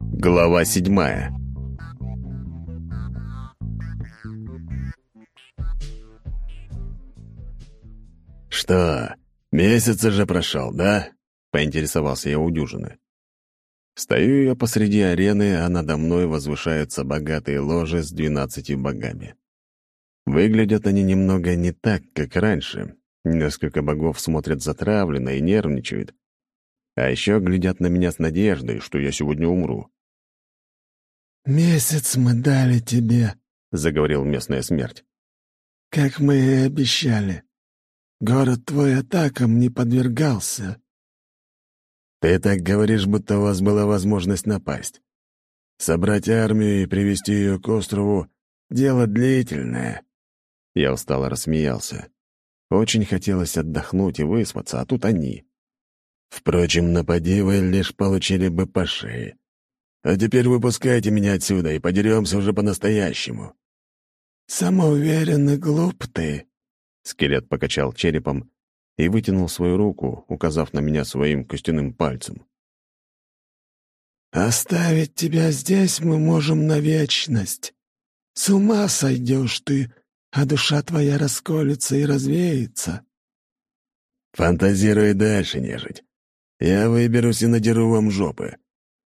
Глава седьмая «Что, месяц уже прошел, да?» — поинтересовался я у дюжины. Стою я посреди арены, а надо мной возвышаются богатые ложи с двенадцатью богами. Выглядят они немного не так, как раньше. Несколько богов смотрят затравленно и нервничают. А еще глядят на меня с надеждой, что я сегодня умру. «Месяц мы дали тебе», — заговорил местная смерть. «Как мы и обещали. Город твой атакам не подвергался». «Ты так говоришь, будто у вас была возможность напасть. Собрать армию и привести ее к острову — дело длительное». Я устало рассмеялся. Очень хотелось отдохнуть и выспаться, а тут они. Впрочем, напади вы лишь получили бы по шее. А теперь выпускайте меня отсюда и подеремся уже по-настоящему». «Самоуверенный глуп ты», — скелет покачал черепом и вытянул свою руку, указав на меня своим костяным пальцем. «Оставить тебя здесь мы можем на вечность. С ума сойдешь ты, а душа твоя расколется и развеется». «Фантазируй дальше, нежить. Я выберусь и надеру вам жопы.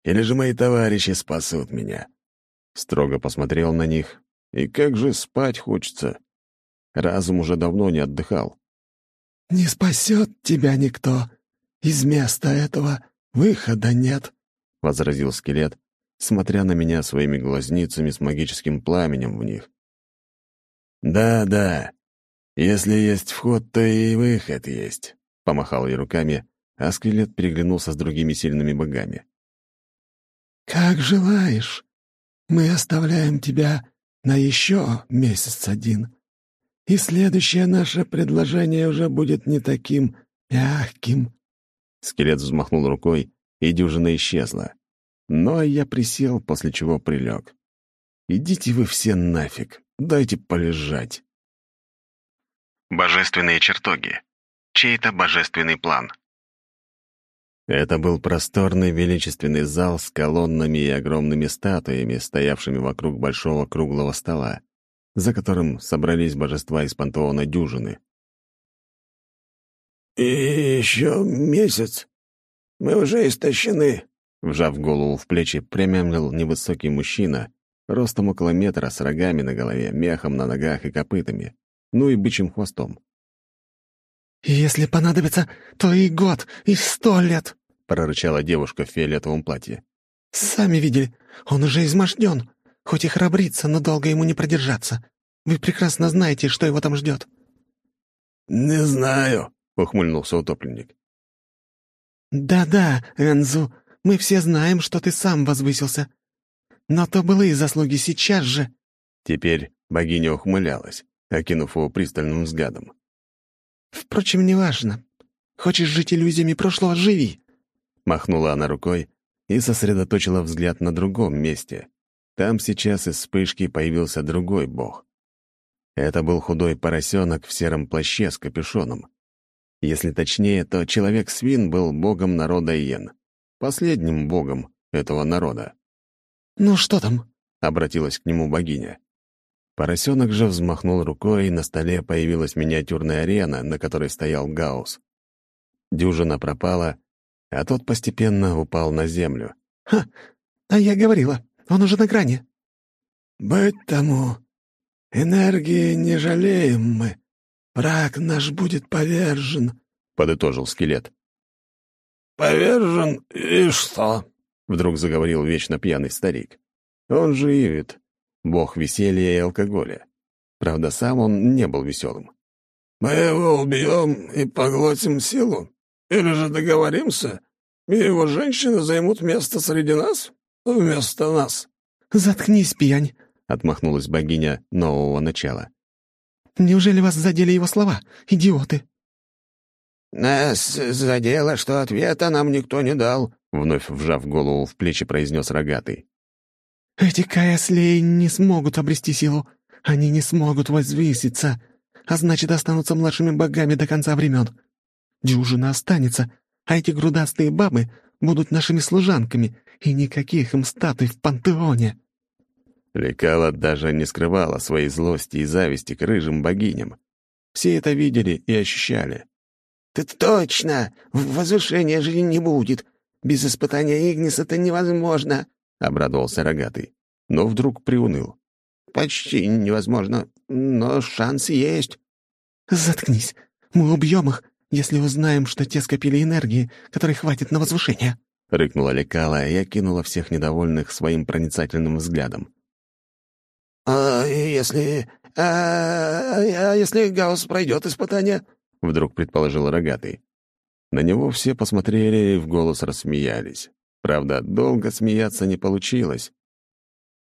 Или же мои товарищи спасут меня?» Строго посмотрел на них. «И как же спать хочется?» Разум уже давно не отдыхал. «Не спасет тебя никто. Из места этого выхода нет», — возразил скелет, смотря на меня своими глазницами с магическим пламенем в них. «Да-да, если есть вход, то и выход есть», — помахал я руками, а скелет переглянулся с другими сильными богами. «Как желаешь. Мы оставляем тебя на еще месяц один. И следующее наше предложение уже будет не таким мягким». Скелет взмахнул рукой, и дюжина исчезла. Но я присел, после чего прилег. «Идите вы все нафиг, дайте полежать». Божественные чертоги. Чей-то божественный план. Это был просторный величественный зал с колоннами и огромными статуями, стоявшими вокруг большого круглого стола, за которым собрались божества из пантеона дюжины. «И еще месяц. Мы уже истощены», — вжав голову в плечи, промямлил невысокий мужчина, ростом около метра, с рогами на голове, мехом на ногах и копытами, ну и бычьим хвостом. «Если понадобится, то и год, и сто лет», прорычала девушка в фиолетовом платье. «Сами видели, он уже изможден. Хоть и храбрится, но долго ему не продержаться. Вы прекрасно знаете, что его там ждет». «Не знаю», — ухмыльнулся утопленник. «Да-да, Энзу, мы все знаем, что ты сам возвысился. Но то былые заслуги сейчас же». Теперь богиня ухмылялась, окинув его пристальным взглядом. «Впрочем, неважно. Хочешь жить иллюзиями прошлого — живи. Махнула она рукой и сосредоточила взгляд на другом месте. Там сейчас из вспышки появился другой бог. Это был худой поросенок в сером плаще с капюшоном. Если точнее, то человек-свин был богом народа Иен, последним богом этого народа. «Ну что там?» — обратилась к нему богиня. Поросенок же взмахнул рукой, и на столе появилась миниатюрная арена, на которой стоял Гаус. Дюжина пропала, а тот постепенно упал на землю. «Ха! А я говорила, он уже на грани». «Быть тому. Энергии не жалеем мы. Враг наш будет повержен», — подытожил скелет. «Повержен и что?» — вдруг заговорил вечно пьяный старик. Он же Ивит, бог веселья и алкоголя. Правда, сам он не был веселым. «Мы его убьем и поглотим силу?» Или же договоримся, и его женщины займут место среди нас вместо нас?» «Заткнись, пьянь!» — отмахнулась богиня нового начала. «Неужели вас задели его слова, идиоты?» «Нас задело, что ответа нам никто не дал», — вновь вжав голову в плечи, произнес рогатый. «Эти каяслеи не смогут обрести силу. Они не смогут возвыситься, а значит, останутся младшими богами до конца времен. дюжина останется, а эти грудастые бабы будут нашими служанками, и никаких им статуй в пантеоне». Лекала даже не скрывала своей злости и зависти к рыжим богиням. Все это видели и ощущали. «Ты точно! Возвышения же не будет! Без испытания Игнис это невозможно!» — обрадовался Рогатый. Но вдруг приуныл. «Почти невозможно, но шанс есть». «Заткнись! Мы убьем их, если узнаем, что те скопили энергии, которой хватит на возвышение!» — рыкнула Лекала и окинула всех недовольных своим проницательным взглядом. «А если... А, а если Гаусс пройдет испытание?» — вдруг предположил Рогатый. На него все посмотрели и в голос рассмеялись. Правда, долго смеяться не получилось.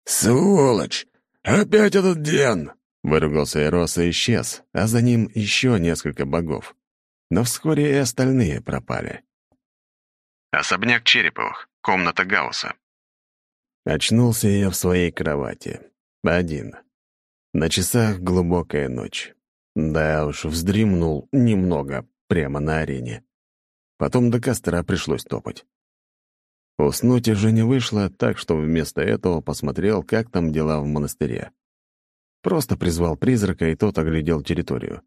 «Сволочь! Опять этот Диан!» — выругался Эрос и исчез, а за ним еще несколько богов. Но вскоре и остальные пропали. Особняк Череповых, комната Гаусса. Очнулся я в своей кровати. Один. На часах глубокая ночь. Да уж, вздремнул немного прямо на арене. Потом до костра пришлось топать. Уснуть уже не вышло, так что вместо этого посмотрел, как там дела в монастыре. Просто призвал призрака, и тот оглядел территорию.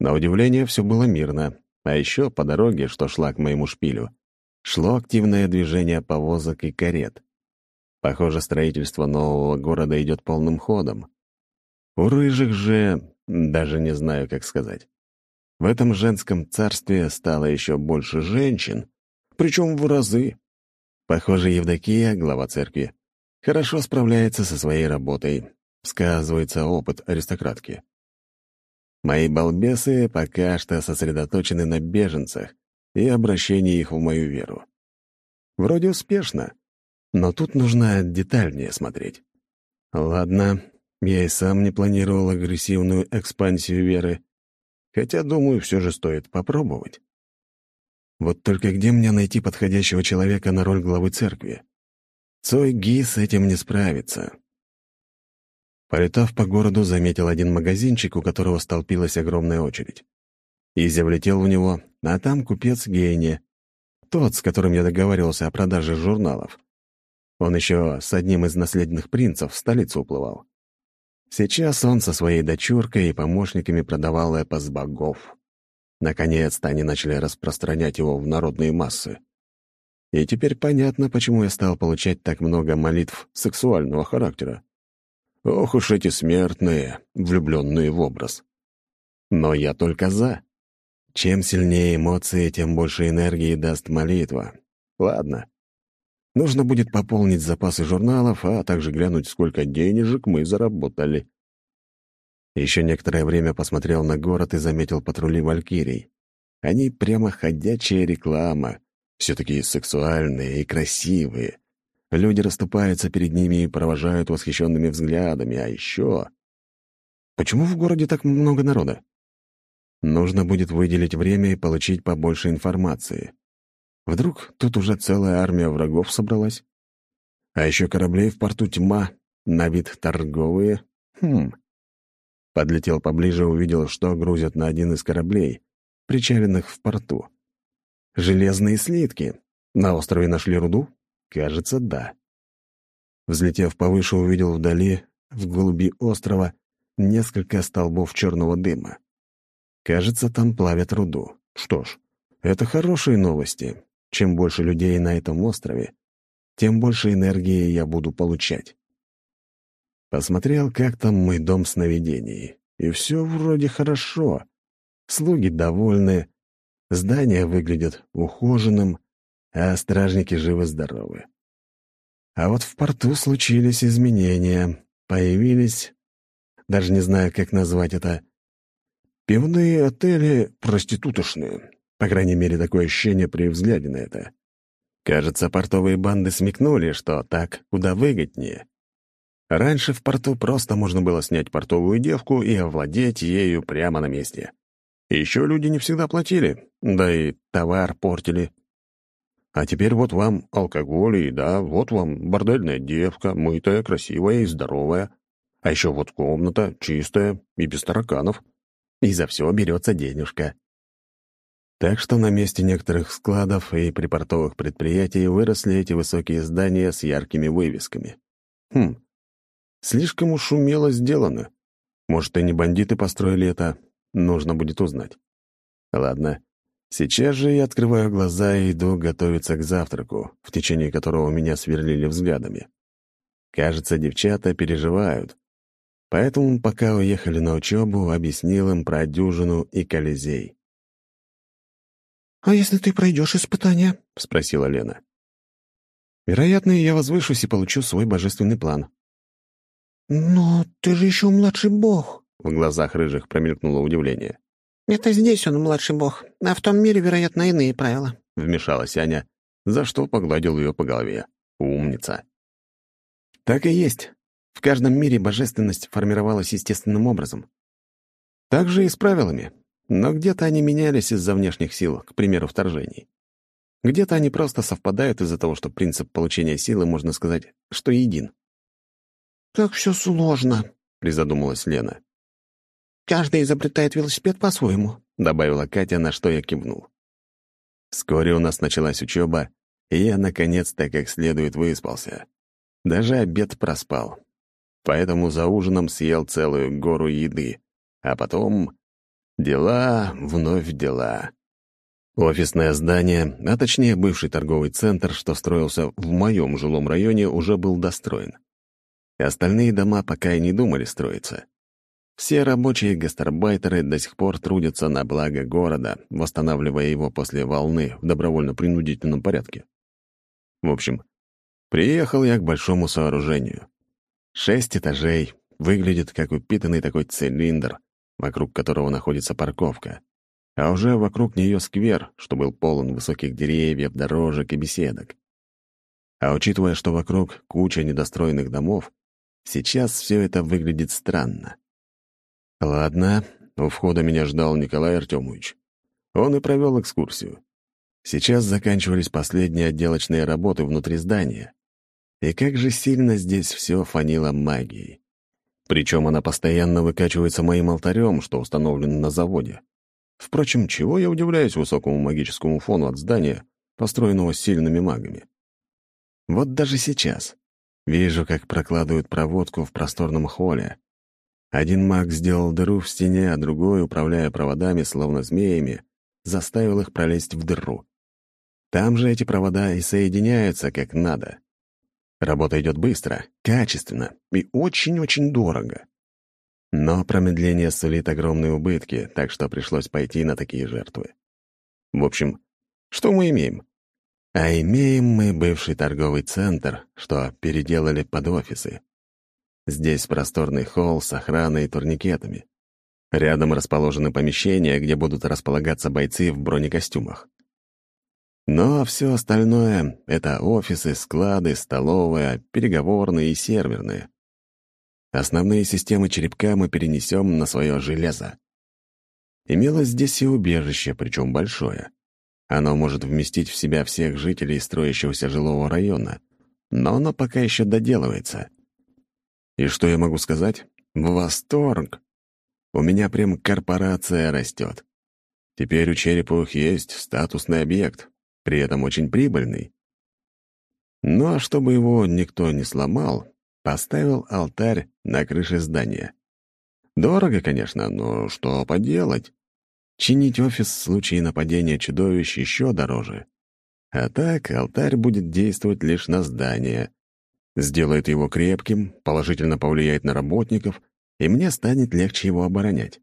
На удивление, все было мирно, а еще по дороге, что шла к моему шпилю, шло активное движение повозок и карет. Похоже, строительство нового города идет полным ходом. У рыжих же... даже не знаю, как сказать. В этом женском царстве стало еще больше женщин, причем в разы. Похоже, Евдокия, глава церкви, хорошо справляется со своей работой. Сказывается опыт аристократки. Мои балбесы пока что сосредоточены на беженцах и обращении их в мою веру. Вроде успешно, но тут нужно детальнее смотреть. Ладно, я и сам не планировал агрессивную экспансию веры, хотя, думаю, все же стоит попробовать. Вот только где мне найти подходящего человека на роль главы церкви? Цой Ги с этим не справится. Полетав по городу, заметил один магазинчик, у которого столпилась огромная очередь. Изя влетел в него, а там купец Гейни, тот, с которым я договаривался о продаже журналов. Он еще с одним из наследных принцев в столицу уплывал. Сейчас он со своей дочуркой и помощниками продавал эпос богов. Наконец-то они начали распространять его в народные массы. И теперь понятно, почему я стал получать так много молитв сексуального характера. Ох уж эти смертные, влюбленные в образ. Но я только за. Чем сильнее эмоции, тем больше энергии даст молитва. Ладно, Нужно будет пополнить запасы журналов, а также глянуть, сколько денежек мы заработали. Еще некоторое время посмотрел на город и заметил патрули валькирий. Они прямо ходячая реклама. Все такие сексуальные и красивые. Люди расступаются перед ними и провожают восхищенными взглядами. А еще... Почему в городе так много народа? Нужно будет выделить время и получить побольше информации. Вдруг тут уже целая армия врагов собралась? А еще кораблей в порту тьма, на вид торговые. Хм. Подлетел поближе, увидел, что грузят на один из кораблей, причаленных в порту. Железные слитки. На острове нашли руду? Кажется, да. Взлетев повыше, увидел вдали, в голуби острова, несколько столбов черного дыма. Кажется, там плавят руду. Что ж, это хорошие новости. Чем больше людей на этом острове, тем больше энергии я буду получать. Посмотрел, как там мой дом сновидений, и все вроде хорошо. Слуги довольны, здание выглядит ухоженным, а стражники живы-здоровы. А вот в порту случились изменения, появились, даже не знаю, как назвать это, пивные отели проститутошные. По крайней мере, такое ощущение при взгляде на это. Кажется, портовые банды смекнули, что так куда выгоднее. Раньше в порту просто можно было снять портовую девку и овладеть ею прямо на месте. Еще люди не всегда платили, да и товар портили. А теперь вот вам алкоголь и да, вот вам бордельная девка, мытая, красивая и здоровая. А еще вот комната, чистая и без тараканов. И за все берется денежка. Так что на месте некоторых складов и припортовых предприятий выросли эти высокие здания с яркими вывесками. Хм, слишком уж умело сделано. Может, и не бандиты построили это, нужно будет узнать. Ладно, сейчас же я открываю глаза и иду готовиться к завтраку, в течение которого меня сверлили взглядами. Кажется, девчата переживают. Поэтому, пока уехали на учебу, объяснил им про дюжину и Колизей. «А если ты пройдешь испытание?» — спросила Лена. «Вероятно, я возвышусь и получу свой божественный план». «Но ты же еще младший бог», — в глазах рыжих промелькнуло удивление. «Это здесь он младший бог, а в том мире, вероятно, иные правила», — вмешалась Аня, за что погладил ее по голове. Умница. «Так и есть. В каждом мире божественность формировалась естественным образом. Так же и с правилами. Но где-то они менялись из-за внешних сил, к примеру, вторжений. Где-то они просто совпадают из-за того, что принцип получения силы, можно сказать, что един. «Как все сложно», — призадумалась Лена. «Каждый изобретает велосипед по-своему», — добавила Катя, на что я кивнул. Вскоре у нас началась учеба, и я, наконец-то, как следует выспался. Даже обед проспал. Поэтому за ужином съел целую гору еды, а потом Дела, вновь дела. Офисное здание, а точнее бывший торговый центр, что строился в моем жилом районе, уже был достроен. Остальные дома пока и не думали строиться. Все рабочие гастарбайтеры до сих пор трудятся на благо города, восстанавливая его после волны в добровольно-принудительном порядке. В общем, приехал я к большому сооружению. Шесть этажей, выглядит как упитанный такой цилиндр, вокруг которого находится парковка, а уже вокруг нее сквер, что был полон высоких деревьев, дорожек и беседок. А учитывая, что вокруг куча недостроенных домов, сейчас все это выглядит странно. Ладно, у входа меня ждал Николай Артемович. Он и провел экскурсию. Сейчас заканчивались последние отделочные работы внутри здания. И как же сильно здесь все фанило магией. Причем она постоянно выкачивается моим алтарем, что установлен на заводе. Впрочем, чего я удивляюсь высокому магическому фону от здания, построенного сильными магами? Вот даже сейчас. Вижу, как прокладывают проводку в просторном холле. Один маг сделал дыру в стене, а другой, управляя проводами, словно змеями, заставил их пролезть в дыру. Там же эти провода и соединяются как надо. Работа идет быстро, качественно и очень-очень дорого. Но промедление сулит огромные убытки, так что пришлось пойти на такие жертвы. В общем, что мы имеем? А имеем мы бывший торговый центр, что переделали под офисы. Здесь просторный холл с охраной и турникетами. Рядом расположены помещения, где будут располагаться бойцы в бронекостюмах. Но все остальное — это офисы, склады, столовая, переговорные и серверные. Основные системы черепка мы перенесем на свое железо. Имелось здесь и убежище, причем большое. Оно может вместить в себя всех жителей строящегося жилого района, но оно пока еще доделывается. И что я могу сказать? Восторг! У меня прям корпорация растет. Теперь у Череповых есть статусный объект, при этом очень прибыльный. Ну а чтобы его никто не сломал, поставил алтарь на крыше здания. Дорого, конечно, но что поделать? Чинить офис в случае нападения чудовищ еще дороже. А так алтарь будет действовать лишь на здание. Сделает его крепким, положительно повлияет на работников, и мне станет легче его оборонять.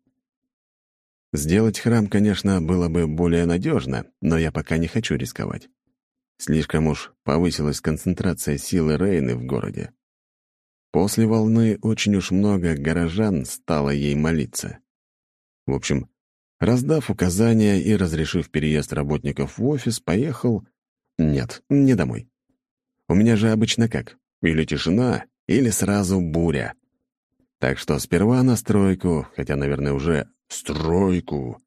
Сделать храм, конечно, было бы более надежно, но я пока не хочу рисковать. Слишком уж повысилась концентрация силы Рейны в городе. После волны очень уж много горожан стало ей молиться. В общем, раздав указания и разрешив переезд работников в офис, поехал... Нет, не домой. У меня же обычно как? Или тишина, или сразу буря. Так что сперва на стройку, хотя, наверное, уже стройку.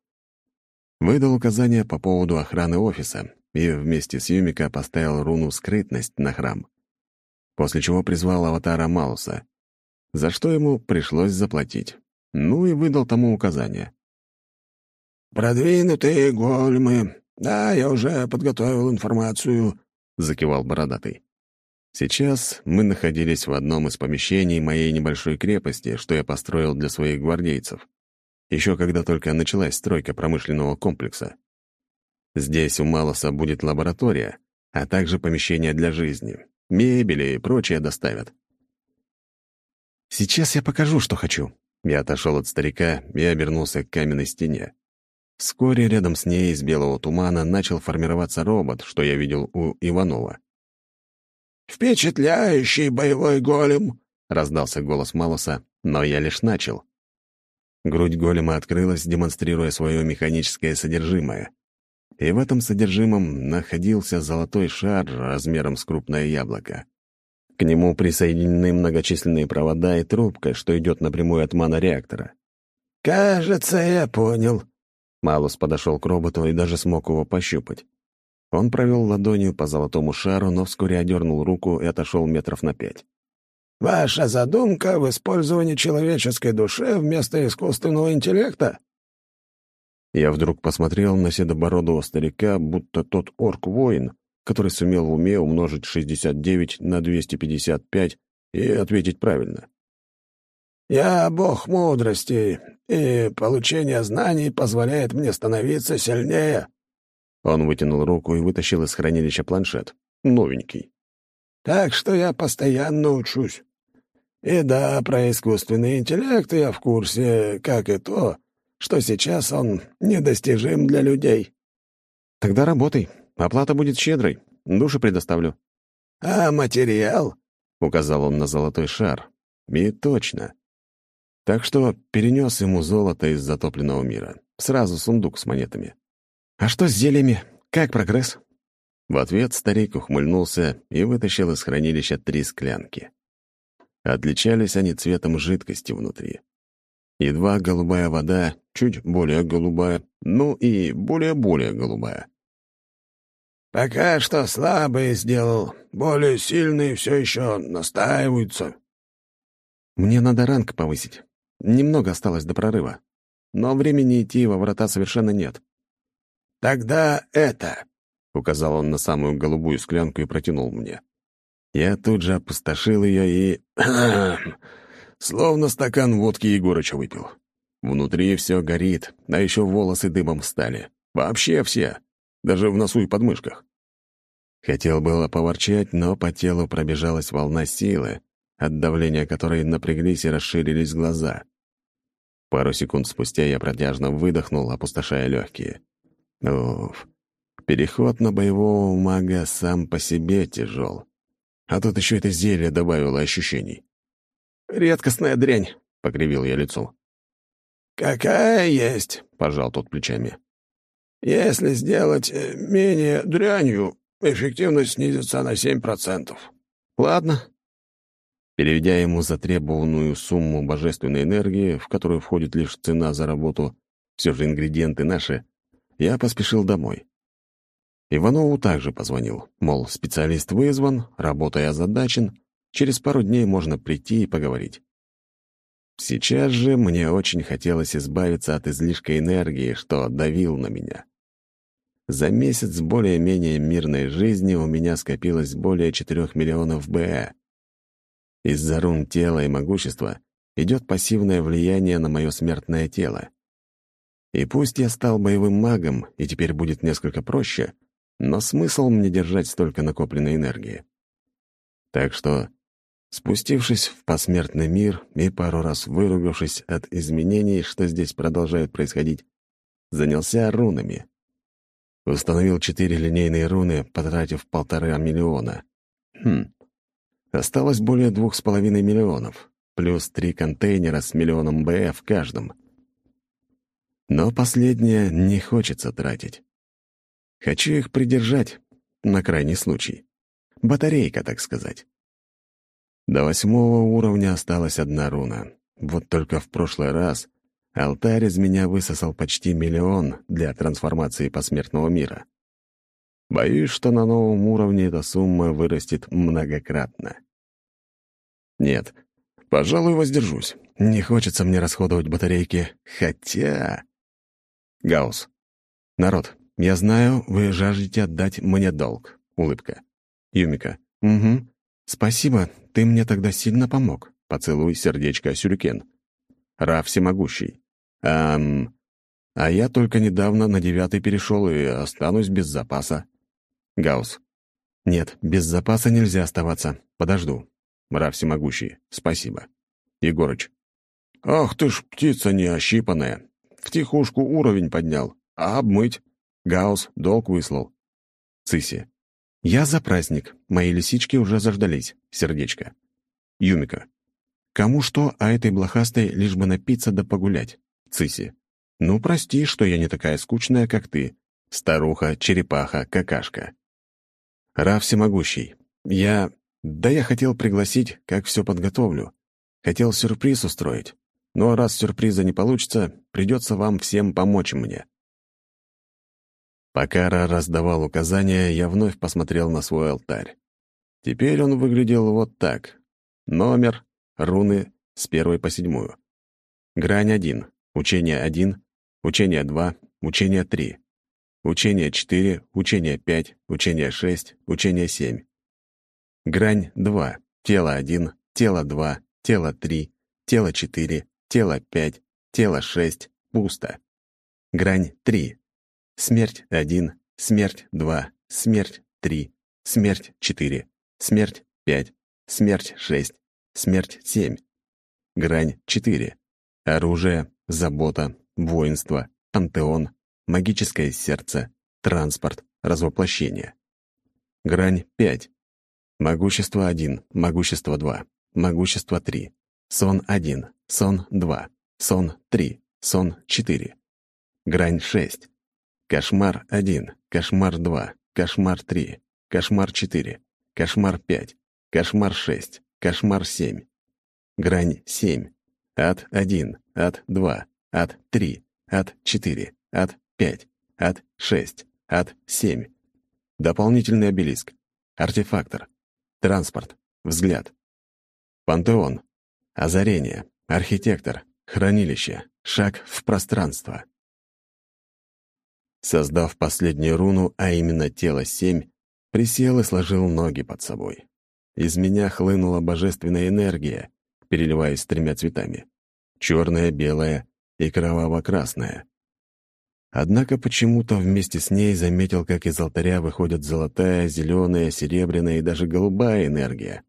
Выдал указания по поводу охраны офиса и вместе с Юмика поставил руну «Скрытность» на храм, после чего призвал аватара Мауса, за что ему пришлось заплатить. Ну и выдал тому указания. продвинутые големы. Да, я уже подготовил информацию», — закивал Бородатый. Сейчас мы находились в одном из помещений моей небольшой крепости, что я построил для своих гвардейцев. Еще когда только началась стройка промышленного комплекса. Здесь у Малоса будет лаборатория, а также помещение для жизни. Мебели и прочее доставят. «Сейчас я покажу, что хочу». Я отошел от старика и обернулся к каменной стене. Вскоре рядом с ней из белого тумана начал формироваться робот, что я видел у Иванова. «Впечатляющий боевой голем!» — раздался голос Малоса, но я лишь начал. Грудь голема открылась, демонстрируя свое механическое содержимое. И в этом содержимом находился золотой шар размером с крупное яблоко. К нему присоединены многочисленные провода и трубка, что идет напрямую от манореактора. «Кажется, я понял». Малус подошел к роботу и даже смог его пощупать. Он провел ладонью по золотому шару, но вскоре одернул руку и отошел метров на пять. «Ваша задумка в использовании человеческой души вместо искусственного интеллекта?» Я вдруг посмотрел на седобородого старика, будто тот орк-воин, который сумел в уме умножить 69 на 255 и ответить правильно. «Я бог мудрости, и получение знаний позволяет мне становиться сильнее». Он вытянул руку и вытащил из хранилища планшет. Новенький. «Так что я постоянно учусь. И да, про искусственный интеллект я в курсе, как и то, что сейчас он недостижим для людей». «Тогда работай. Оплата будет щедрой. Души предоставлю». «А материал?» — указал он на золотой шар. И точно. Так что перенес ему золото из затопленного мира. Сразу сундук с монетами. «А что с зельями? Как прогресс?» В ответ старик ухмыльнулся и вытащил из хранилища три склянки. Отличались они цветом жидкости внутри. Едва голубая вода, чуть более голубая, ну и более-более голубая. «Пока что слабые сделал. Более сильные все еще настаиваются». «Мне надо ранг повысить. Немного осталось до прорыва. Но времени идти во врата совершенно нет». «Тогда это...» — указал он на самую голубую склянку и протянул мне. Я тут же опустошил ее и... Словно стакан водки Егорыча выпил. Внутри все горит, а еще волосы дыбом встали. Вообще все даже в носу и подмышках. Хотел было поворчать, но по телу пробежалась волна силы, от давления которой напряглись и расширились глаза. Пару секунд спустя я протяжно выдохнул, опустошая легкие. Уф, переход на боевого мага сам по себе тяжел. А тут еще это зелье добавило ощущений. «Редкостная дрянь», — покривил я лицо. «Какая есть», — пожал тот плечами. Если сделать э, менее дрянью, эффективность снизится на 7%. Ладно. Переведя ему затребованную сумму божественной энергии, в которую входит лишь цена за работу, все же ингредиенты наши, я поспешил домой. Иванову также позвонил, мол, специалист вызван, работа озадачен, через пару дней можно прийти и поговорить. Сейчас же мне очень хотелось избавиться от излишка энергии, что давил на меня. За месяц более-менее мирной жизни у меня скопилось более 4 миллионов БЭ. Из-за рун тела и могущества идет пассивное влияние на мое смертное тело. И пусть я стал боевым магом, и теперь будет несколько проще, но смысл мне держать столько накопленной энергии. Так что, спустившись в посмертный мир и пару раз выругавшись от изменений, что здесь продолжают происходить, занялся рунами. Установил четыре линейные руны, потратив полтора миллиона. Хм. Осталось более двух с половиной миллионов, плюс три контейнера с миллионом Б в каждом. Но последнее не хочется тратить. Хочу их придержать, на крайний случай. Батарейка, так сказать. До восьмого уровня осталась одна руна. Вот только в прошлый раз Алтарь из меня высосал почти миллион для трансформации посмертного мира. Боюсь, что на новом уровне эта сумма вырастет многократно. Нет, пожалуй, воздержусь. Не хочется мне расходовать батарейки. Хотя... Гаус. Народ, я знаю, вы жаждете отдать мне долг. Улыбка. Юмика. Угу. Спасибо, ты мне тогда сильно помог. Поцелуй, сердечко, сюрикен. Ра всемогущий. Ам... А я только недавно на девятый перешел и останусь без запаса. Гаус. Нет, без запаса нельзя оставаться. Подожду. Ра всемогущий. Спасибо. Егорыч. Ах ты ж птица неощипанная. В тихушку уровень поднял. А обмыть? Гаус долг выслал. Циси. Я за праздник. Мои лисички уже заждались. Сердечко. Юмика. Кому что, а этой блохастой лишь бы напиться да погулять. Циси. Ну, прости, что я не такая скучная, как ты. Старуха, черепаха, какашка. Ра всемогущий. Я... Да я хотел пригласить, как все подготовлю. Хотел сюрприз устроить. Но раз сюрприза не получится, придется вам всем помочь мне. Пока Ра раздавал указания, я вновь посмотрел на свой алтарь. Теперь он выглядел вот так. Номер, руны с первой по седьмую. Грань один, учение один, учение два, учение три, учение четыре, учение пять, учение шесть, учение семь. Грань два, тело один, тело два, тело три, тело четыре, тело пять, тело шесть, пусто. Грань три, смерть один, смерть два, смерть три, смерть четыре, смерть пять, смерть шесть, Смерть — семь. Грань — четыре. Оружие, забота, воинство, пантеон, магическое сердце, транспорт, развоплощение. Грань — пять. Могущество — один, могущество — два, могущество — три. Сон — один, сон — два, сон — три, сон — четыре. Грань — шесть. Кошмар — один, кошмар — два, кошмар — три, кошмар — четыре, кошмар — пять, кошмар — шесть, Кошмар 7. Грань 7. Ад 1. Ад 2. Ад 3. Ад 4. Ад 5. Ад 6. Ад 7. Дополнительный обелиск. Артефактор. Транспорт. Взгляд. Пантеон. Озарение. Архитектор. Хранилище. Шаг в пространство. Создав последнюю руну, а именно тело 7, присел и сложил ноги под собой. Из меня хлынула божественная энергия, переливаясь тремя цветами — черная, белая и кроваво-красная. Однако почему-то вместе с ней заметил, как из алтаря выходят золотая, зеленая, серебряная и даже голубая энергия.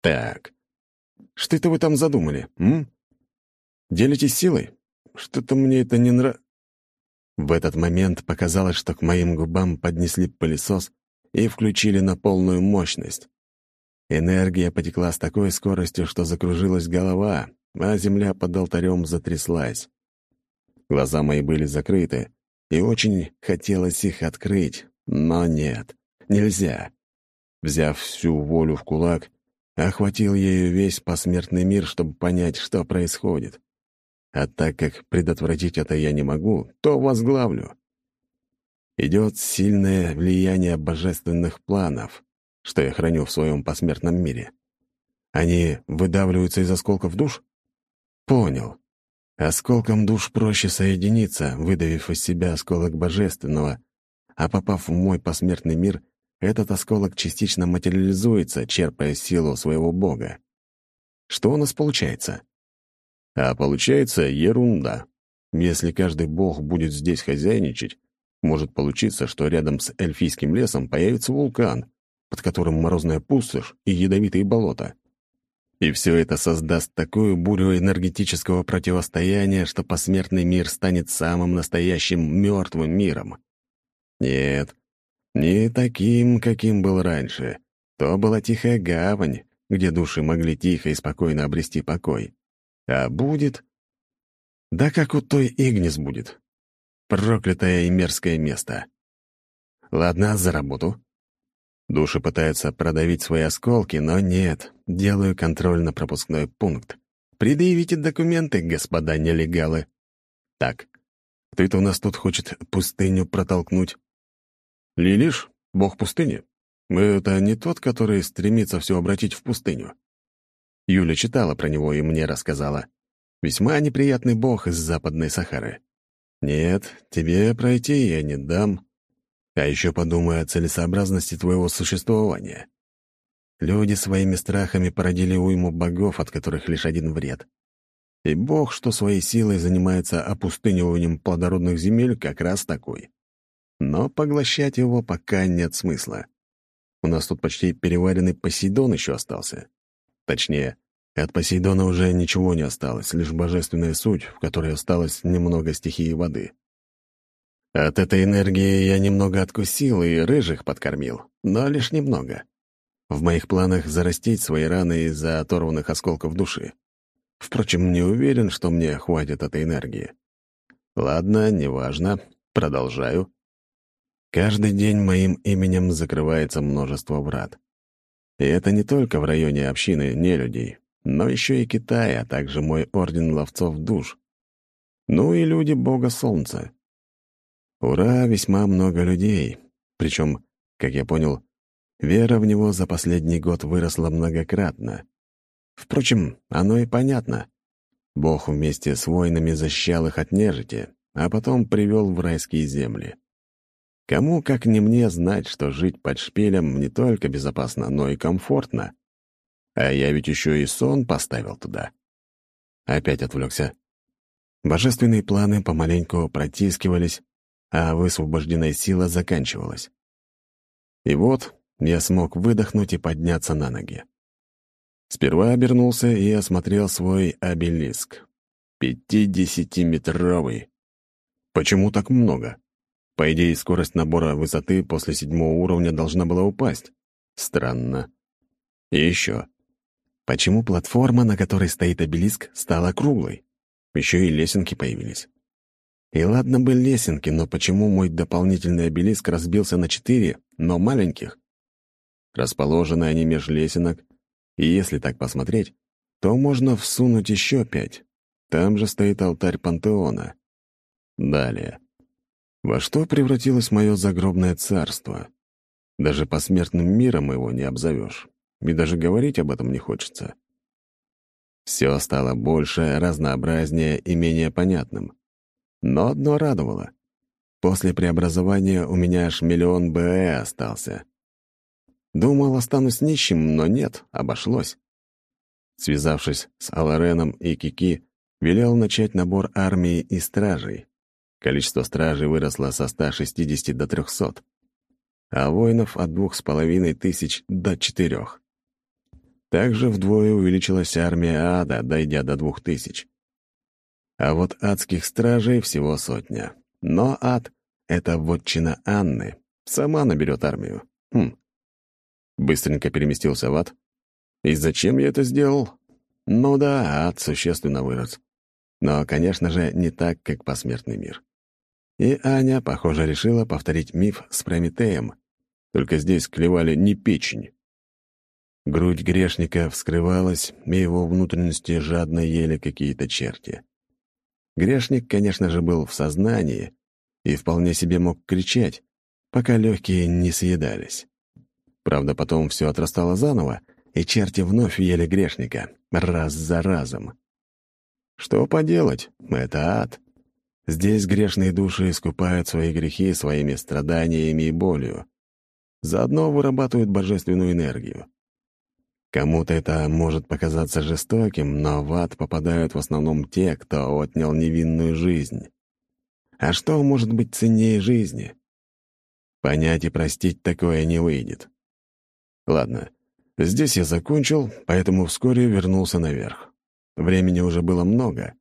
Так, что это вы там задумали, м? Делитесь силой? Что-то мне это не нравится. В этот момент показалось, что к моим губам поднесли пылесос и включили на полную мощность. Энергия потекла с такой скоростью, что закружилась голова, а земля под алтарем затряслась. Глаза мои были закрыты, и очень хотелось их открыть, но нет, нельзя. Взяв всю волю в кулак, охватил ею весь посмертный мир, чтобы понять, что происходит. А так как предотвратить это я не могу, то возглавлю. Идет сильное влияние божественных планов что я храню в своем посмертном мире. Они выдавливаются из осколков душ? Понял. Осколком душ проще соединиться, выдавив из себя осколок божественного, а попав в мой посмертный мир, этот осколок частично материализуется, черпая силу своего бога. Что у нас получается? А получается ерунда. Если каждый бог будет здесь хозяйничать, может получиться, что рядом с эльфийским лесом появится вулкан, под которым морозная пустошь и ядовитые болота. И все это создаст такую бурю энергетического противостояния, что посмертный мир станет самым настоящим мертвым миром. Нет, не таким, каким был раньше. То была тихая гавань, где души могли тихо и спокойно обрести покой. А будет... Да как у той Игнис будет. Проклятое и мерзкое место. Ладно, за работу. Души пытаются продавить свои осколки, но нет, делаю контрольно-пропускной пункт. Предъявите документы, господа нелегалы. Так, кто-то у нас тут хочет пустыню протолкнуть. Лилиш, бог пустыни? Это не тот, который стремится все обратить в пустыню. Юля читала про него и мне рассказала. Весьма неприятный бог из Западной Сахары. Нет, тебе пройти я не дам. А еще подумай о целесообразности твоего существования. Люди своими страхами породили уйму богов, от которых лишь один вред. И бог, что своей силой занимается опустыниванием плодородных земель, как раз такой. Но поглощать его пока нет смысла. У нас тут почти переваренный Посейдон еще остался. Точнее, от Посейдона уже ничего не осталось, лишь божественная суть, в которой осталось немного стихии воды. От этой энергии я немного откусил и рыжих подкормил, но лишь немного. В моих планах зарастить свои раны из-за оторванных осколков души. Впрочем, не уверен, что мне хватит этой энергии. Ладно, неважно. Продолжаю. Каждый день моим именем закрывается множество врат. И это не только в районе общины нелюдей, но еще и Китай, а также мой орден ловцов душ. Ну и люди бога солнца. Ура, весьма много людей. Причем, как я понял, вера в него за последний год выросла многократно. Впрочем, оно и понятно. Бог вместе с воинами защищал их от нежити, а потом привел в райские земли. Кому, как не мне, знать, что жить под шпилем не только безопасно, но и комфортно. А я ведь еще и сон поставил туда. Опять отвлекся. Божественные планы помаленьку протискивались, а высвобожденная сила заканчивалась. И вот я смог выдохнуть и подняться на ноги. Сперва обернулся и осмотрел свой обелиск. Пятидесятиметровый. Почему так много? По идее, скорость набора высоты после седьмого уровня должна была упасть. Странно. И еще. Почему платформа, на которой стоит обелиск, стала круглой? Еще и лесенки появились. И ладно бы лесенки, но почему мой дополнительный обелиск разбился на четыре, но маленьких? Расположены они меж лесенок, и если так посмотреть, то можно всунуть еще пять. Там же стоит алтарь пантеона. Далее. Во что превратилось мое загробное царство? Даже посмертным миром его не обзовешь и даже говорить об этом не хочется. Все стало больше, разнообразнее и менее понятным. Но одно радовало. После преобразования у меня аж миллион БЭ остался. Думал, останусь нищим, но нет, обошлось. Связавшись с Алареном и Кики, велел начать набор армии и стражей. Количество стражей выросло со 160 до 300, а воинов от двух с половиной тысяч до четырех. Также вдвое увеличилась армия ада, дойдя до двух тысяч. А вот адских стражей всего сотня. Но ад — это вотчина Анны. Сама наберет армию. Хм. Быстренько переместился в ад. И зачем я это сделал? Ну да, ад существенно вырос. Но, конечно же, не так, как посмертный мир. И Аня, похоже, решила повторить миф с Прометеем. Только здесь клевали не печень. Грудь грешника вскрывалась, и его внутренности жадно ели какие-то черти. Грешник, конечно же, был в сознании и вполне себе мог кричать, пока легкие не съедались. Правда, потом все отрастало заново, и черти вновь ели грешника, раз за разом. Что поделать, это ад. Здесь грешные души искупают свои грехи своими страданиями и болью. Заодно вырабатывают божественную энергию. Кому-то это может показаться жестоким, но в ад попадают в основном те, кто отнял невинную жизнь. А что может быть ценнее жизни? Понять и простить такое не выйдет. Ладно, здесь я закончил, поэтому вскоре вернулся наверх. Времени уже было много,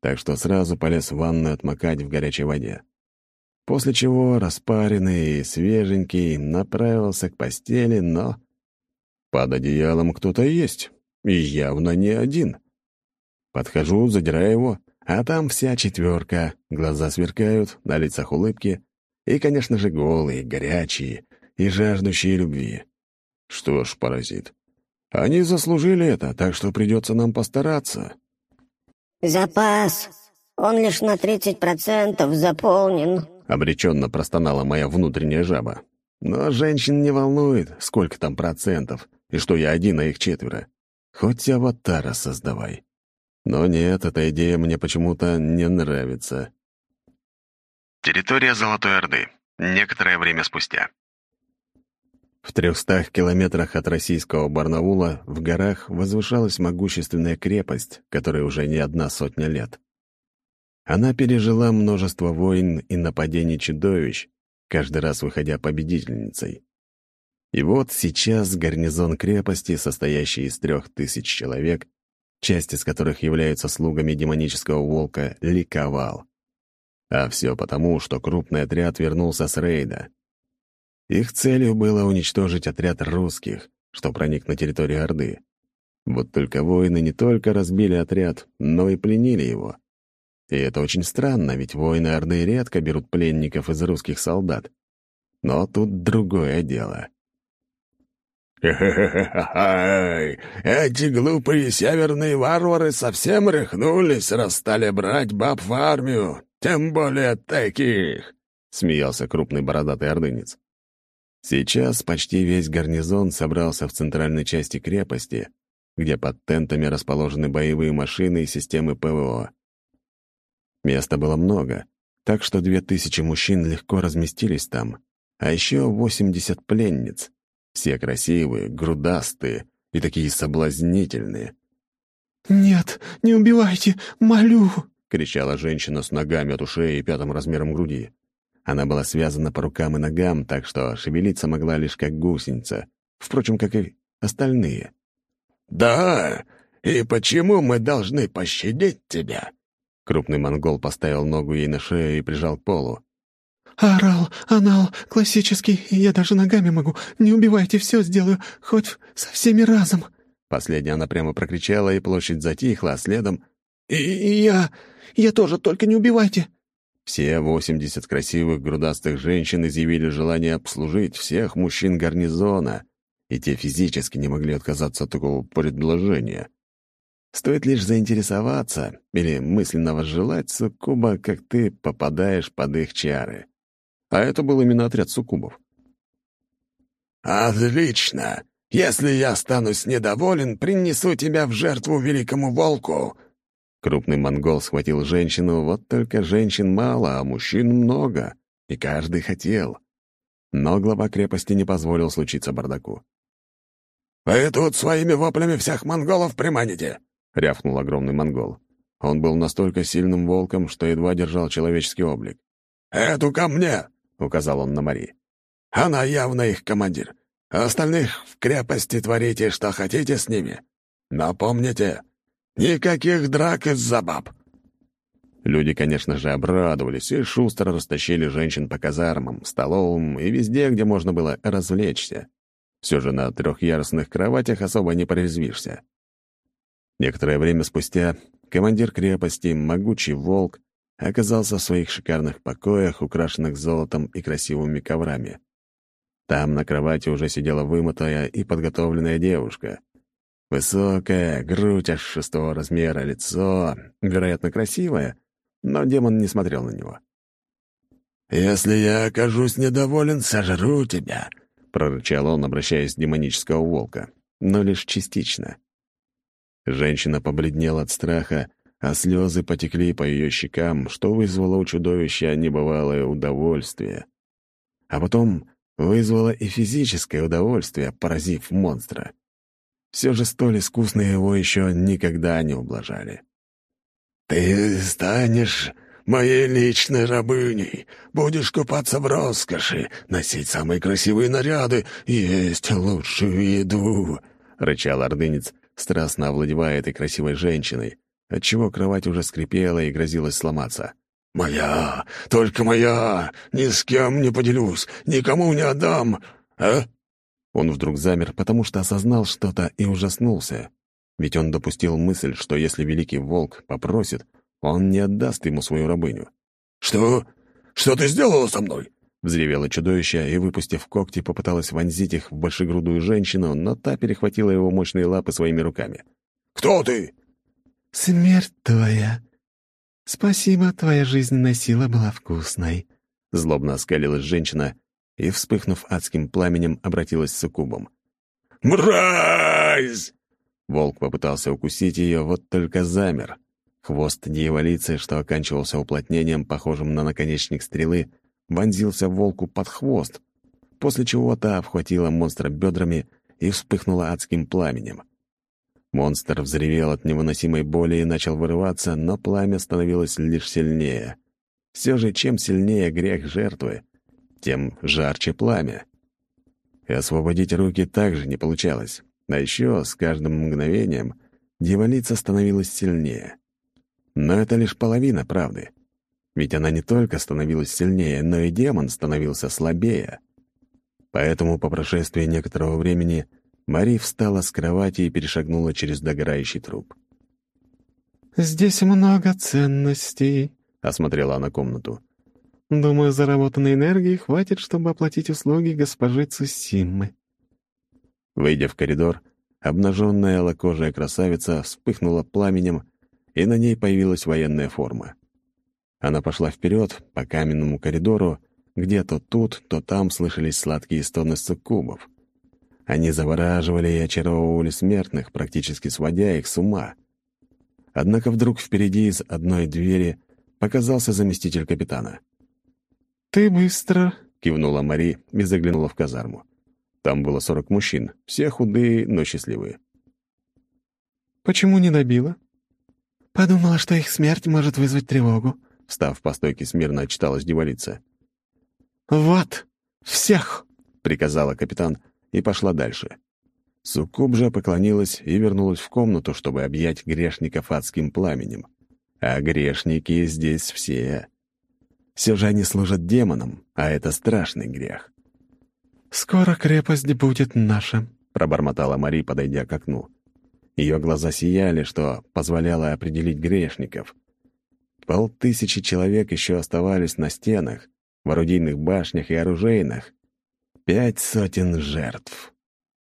так что сразу полез в ванную отмокать в горячей воде. После чего, распаренный и свеженький, направился к постели, но под одеялом кто-то есть, и явно не один. Подхожу, задираю его, а там вся четверка, глаза сверкают, на лицах улыбки, и, конечно же, голые, горячие и жаждущие любви. Что ж, паразит, они заслужили это, так что придется нам постараться. «Запас! Он лишь на тридцать процентов заполнен», — обреченно простонала моя внутренняя жаба. Но женщин не волнует, сколько там процентов и что я один, а их четверо. Хоть аватара создавай. Но нет, эта идея мне почему-то не нравится. Территория Золотой Орды. Некоторое время спустя. В трехстах километрах от российского Барнаула в горах возвышалась могущественная крепость, которой уже не одна сотня лет. Она пережила множество войн и нападений чудовищ, каждый раз выходя победительницей. И вот сейчас гарнизон крепости, состоящий из трех тысяч человек, часть из которых являются слугами демонического волка, ликовал. А все потому, что крупный отряд вернулся с рейда. Их целью было уничтожить отряд русских, что проник на территорию Орды. Вот только воины не только разбили отряд, но и пленили его. И это очень странно, ведь воины Орды редко берут пленников из русских солдат. Но тут другое дело. «Хе-хе-хе-хе! Эти глупые северные варвары совсем рехнулись, раз стали брать баб в армию, тем более таких!» — смеялся крупный бородатый ордынец. Сейчас почти весь гарнизон собрался в центральной части крепости, где под тентами расположены боевые машины и системы ПВО. Места было много, так что две тысячи мужчин легко разместились там, а еще восемьдесят пленниц. Все красивые, грудастые и такие соблазнительные. «Нет, не убивайте, молю!» — кричала женщина с ногами от ушей и пятым размером груди. Она была связана по рукам и ногам, так что шевелиться могла лишь как гусеница, впрочем, как и остальные. «Да, и почему мы должны пощадить тебя?» Крупный монгол поставил ногу ей на шею и прижал к полу. «Орал, анал, классический, я даже ногами могу. Не убивайте, все сделаю, хоть со всеми разом». Последняя она прямо прокричала, и площадь затихла, а следом... «И, и я... я тоже, только не убивайте!» Все восемьдесят красивых грудастых женщин изъявили желание обслужить всех мужчин гарнизона, и те физически не могли отказаться от такого предложения. Стоит лишь заинтересоваться или мысленно возжелать суккуба, как ты попадаешь под их чары. А это был именно отряд суккубов. «Отлично! Если я останусь недоволен, принесу тебя в жертву великому волку!» Крупный монгол схватил женщину, вот только женщин мало, а мужчин много, и каждый хотел. Но глава крепости не позволил случиться бардаку. «Вы тут своими воплями всех монголов приманите!» — рявкнул огромный монгол. Он был настолько сильным волком, что едва держал человеческий облик. «Эту ко мне!» — указал он на Мари. «Она явно их командир. Остальных в крепости творите, что хотите с ними. Но помните, никаких драк из-за баб». Люди, конечно же, обрадовались и шустро растащили женщин по казармам, столовым и везде, где можно было развлечься. Все же на трехъярусных кроватях особо не порезвишься. Некоторое время спустя командир крепости, могучий волк, оказался в своих шикарных покоях, украшенных золотом и красивыми коврами. Там на кровати уже сидела вымытая и подготовленная девушка. Высокая, грудь аж шестого размера, лицо, вероятно, красивое, но демон не смотрел на него. «Если я окажусь недоволен, сожру тебя», — прорычал он, обращаясь к демонического волка, но лишь частично. Женщина побледнела от страха, а слезы потекли по ее щекам, что вызвало у чудовища небывалое удовольствие. А потом вызвало и физическое удовольствие, поразив монстра. Все же столь искусно его еще никогда не ублажали. «Ты станешь моей личной рабыней, будешь купаться в роскоши, носить самые красивые наряды есть лучшую еду», — рычал ордынец, страстно овладевая этой красивой женщиной, отчего кровать уже скрипела и грозилась сломаться. «Моя! Только моя! Ни с кем не поделюсь, никому не отдам! А?» Он вдруг замер, потому что осознал что-то и ужаснулся. Ведь он допустил мысль, что если великий волк попросит, он не отдаст ему свою рабыню. «Что? Что ты сделала со мной?» Взревело чудовище и, выпустив когти, попыталась вонзить их в большегрудую женщину, но та перехватила его мощные лапы своими руками. «Кто ты?» «Смерть твоя. Спасибо, твоя жизненная сила была вкусной». Злобно оскалилась женщина и, вспыхнув адским пламенем, обратилась с суккубом. «Мразь!» Волк попытался укусить ее, вот только замер. Хвост дьяволицы, что оканчивался уплотнением, похожим на наконечник стрелы, вонзился волку под хвост, после чего та обхватила монстра бедрами и вспыхнула адским пламенем. Монстр взревел от невыносимой боли и начал вырываться, но пламя становилось лишь сильнее. Все же, чем сильнее грех жертвы, тем жарче пламя. И освободить руки также не получалось. А еще с каждым мгновением дьяволица становилась сильнее. Но это лишь половина правды. Ведь она не только становилась сильнее, но и демон становился слабее. Поэтому по прошествии некоторого времени Мари встала с кровати и перешагнула через догорающий труп. «Здесь много ценностей», — осмотрела она комнату. «Думаю, заработанной энергии хватит, чтобы оплатить услуги госпожи Цусиммы». Выйдя в коридор, обнаженная локожая красавица вспыхнула пламенем, и на ней появилась военная форма. Она пошла вперед по каменному коридору, где то тут, то там слышались сладкие стоны суккубов. Они завораживали и очаровывали смертных, практически сводя их с ума. Однако вдруг впереди из одной двери показался заместитель капитана. «Ты быстро», — кивнула Мари и заглянула в казарму. Там было сорок мужчин, все худые, но счастливые. «Почему не добила?» «Подумала, что их смерть может вызвать тревогу», — встав по стойке смирно, отчиталась девалица. «Вот, всех!» — приказала капитан и пошла дальше. Суккуб же поклонилась и вернулась в комнату, чтобы объять грешников адским пламенем. А грешники здесь все. Все же они служат демонам, а это страшный грех. «Скоро крепость будет наша», — пробормотала Мари, подойдя к окну. Ее глаза сияли, что позволяло определить грешников. Полтысячи человек еще оставались на стенах, в орудийных башнях и оружейных. Пять сотен жертв.